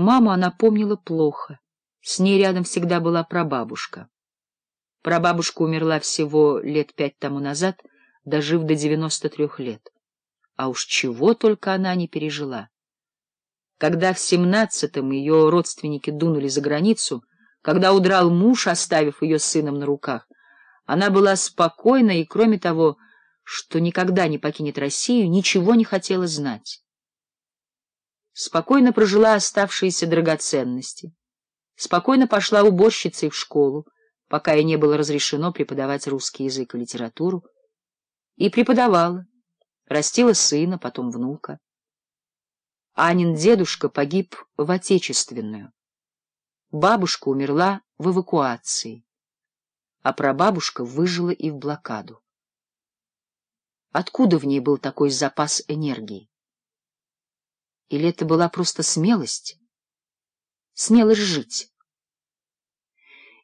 Маму она помнила плохо. С ней рядом всегда была прабабушка. Прабабушка умерла всего лет пять тому назад, дожив до девяносто трех лет. А уж чего только она не пережила. Когда в семнадцатом ее родственники дунули за границу, когда удрал муж, оставив ее сыном на руках, она была спокойна и, кроме того, что никогда не покинет Россию, ничего не хотела знать спокойно прожила оставшиеся драгоценности, спокойно пошла уборщицей в школу, пока ей не было разрешено преподавать русский язык и литературу, и преподавала, растила сына, потом внука. Анин дедушка погиб в Отечественную. Бабушка умерла в эвакуации, а прабабушка выжила и в блокаду. Откуда в ней был такой запас энергии? Или это была просто смелость? Смелость жить.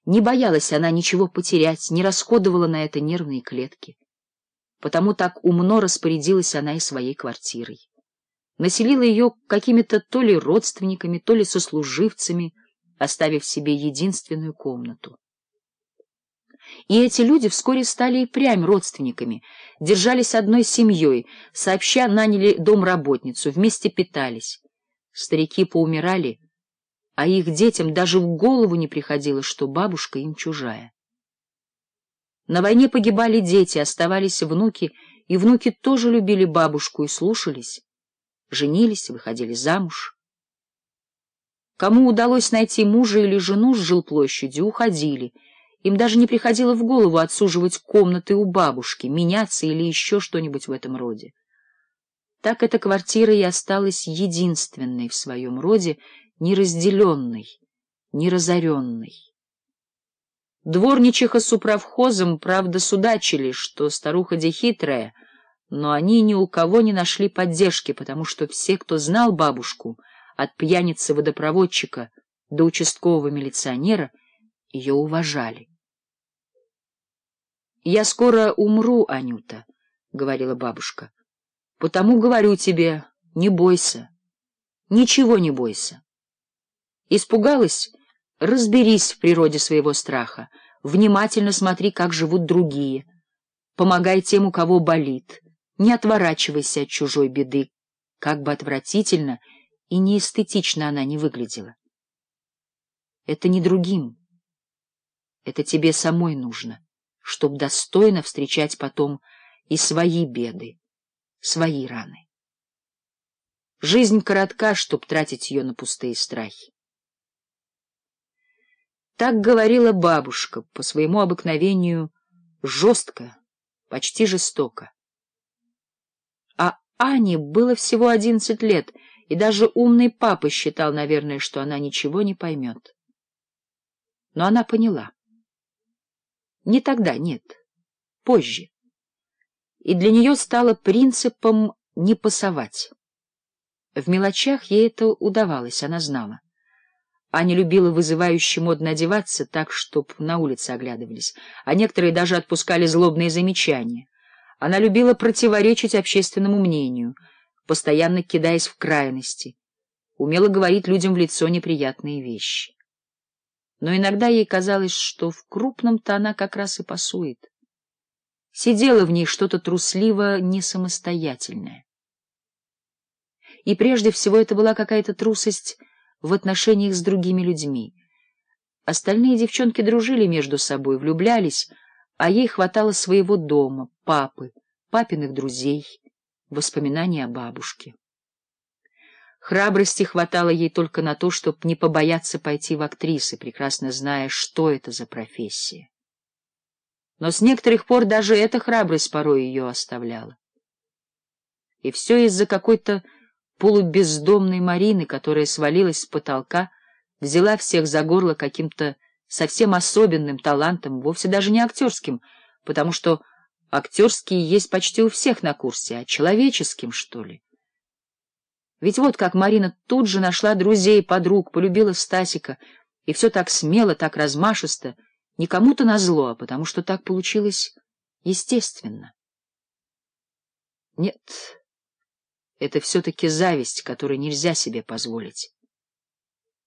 Не боялась она ничего потерять, не расходовала на это нервные клетки. Потому так умно распорядилась она и своей квартирой. Населила ее какими-то то ли родственниками, то ли сослуживцами, оставив себе единственную комнату. И эти люди вскоре стали и прям родственниками, держались одной семьей, сообща наняли домработницу, вместе питались. Старики поумирали, а их детям даже в голову не приходило, что бабушка им чужая. На войне погибали дети, оставались внуки, и внуки тоже любили бабушку и слушались, женились, выходили замуж. Кому удалось найти мужа или жену с жилплощади, уходили — им даже не приходило в голову отсуживать комнаты у бабушки, меняться или еще что-нибудь в этом роде. Так эта квартира и осталась единственной в своем роде, неразделенной, неразоренной. Дворничиха с управхозом, правда, судачили, что старуха дехитрая, но они ни у кого не нашли поддержки, потому что все, кто знал бабушку, от пьяницы-водопроводчика до участкового милиционера, ее уважали. Я скоро умру, Анюта, — говорила бабушка. — Потому говорю тебе, не бойся, ничего не бойся. Испугалась? Разберись в природе своего страха, внимательно смотри, как живут другие. Помогай тем, у кого болит, не отворачивайся от чужой беды, как бы отвратительно и неэстетично она не выглядела. Это не другим, это тебе самой нужно чтобы достойно встречать потом и свои беды, свои раны. Жизнь коротка, чтоб тратить ее на пустые страхи. Так говорила бабушка, по своему обыкновению, жестко, почти жестоко. А Ане было всего одиннадцать лет, и даже умный папа считал, наверное, что она ничего не поймет. Но она поняла. Не тогда, нет. Позже. И для нее стало принципом не пасовать. В мелочах ей это удавалось, она знала. Аня любила вызывающе модно одеваться так, чтоб на улице оглядывались, а некоторые даже отпускали злобные замечания. Она любила противоречить общественному мнению, постоянно кидаясь в крайности, умела говорить людям в лицо неприятные вещи но иногда ей казалось, что в крупном-то она как раз и пасует. Сидело в ней что-то трусливо несамостоятельное. И прежде всего это была какая-то трусость в отношениях с другими людьми. Остальные девчонки дружили между собой, влюблялись, а ей хватало своего дома, папы, папиных друзей, воспоминаний о бабушке. Храбрости хватало ей только на то, чтобы не побояться пойти в актрисы, прекрасно зная, что это за профессия. Но с некоторых пор даже эта храбрость порой ее оставляла. И все из-за какой-то полубездомной Марины, которая свалилась с потолка, взяла всех за горло каким-то совсем особенным талантом, вовсе даже не актерским, потому что актерские есть почти у всех на курсе, а человеческим, что ли. Ведь вот как Марина тут же нашла друзей, подруг, полюбила Стасика. И все так смело, так размашисто, не кому-то назло, а потому что так получилось естественно. Нет, это все-таки зависть, которую нельзя себе позволить.